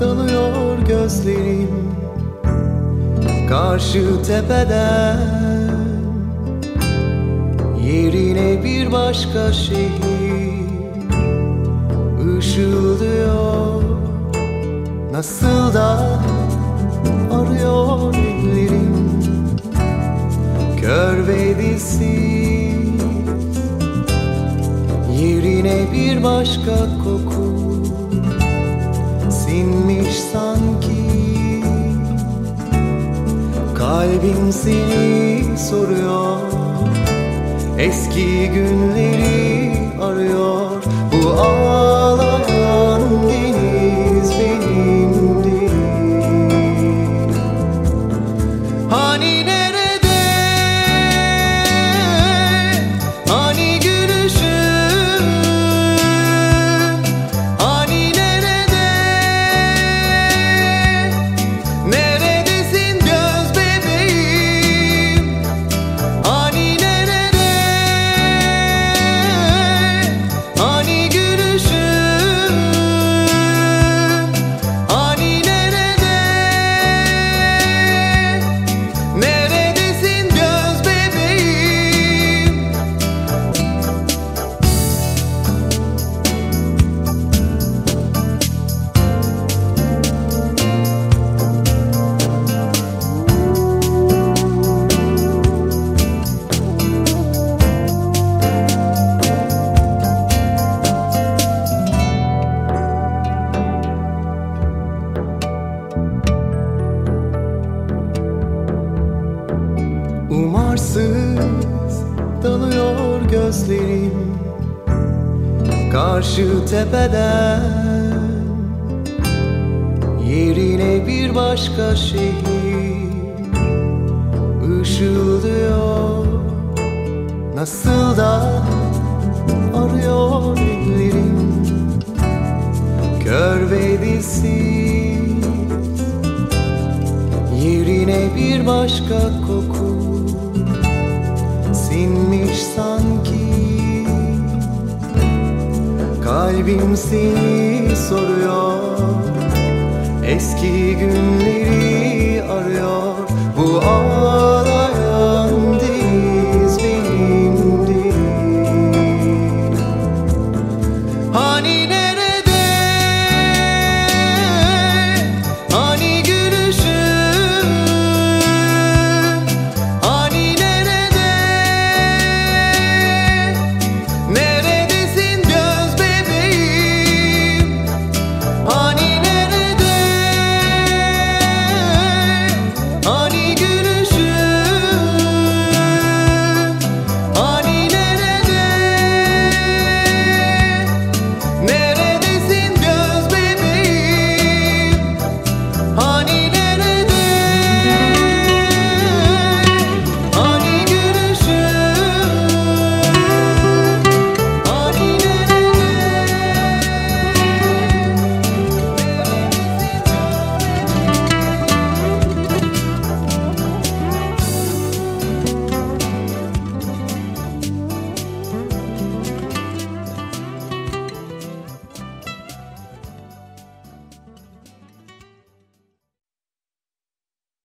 dalıyor gözlerim. Karşı tepeden Yerine bir başka şehir ışıldıyor. Nasıl da arıyor ellerim. Kör ve dilsiz Yerine bir başka koku Kalbim seni soruyor. Eski günleri arıyor. Bu ağlayan deniz benim değil Hani nerede Umarsız dalıyor gözlerim. Karşı tepeden Yerine bir başka şehir ışıldıyor. Nasıl da arıyor ellerim. Kör ve dilsiz Yerine bir başka koku Kalbim seni soruyor. Eski günleri